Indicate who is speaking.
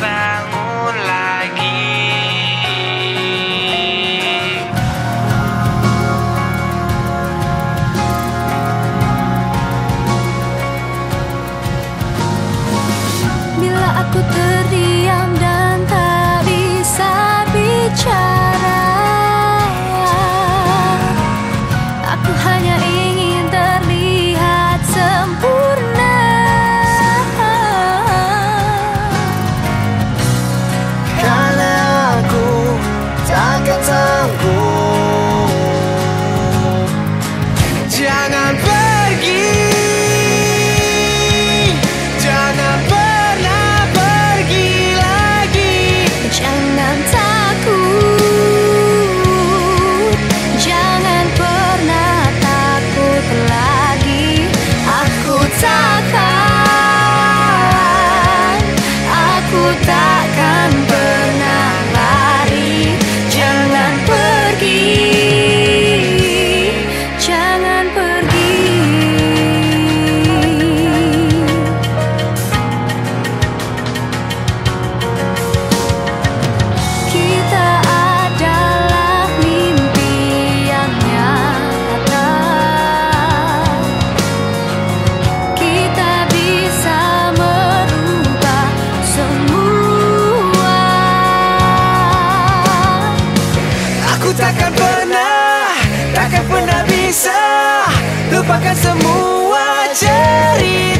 Speaker 1: bisa
Speaker 2: bisa.
Speaker 1: Lupakan semua cerita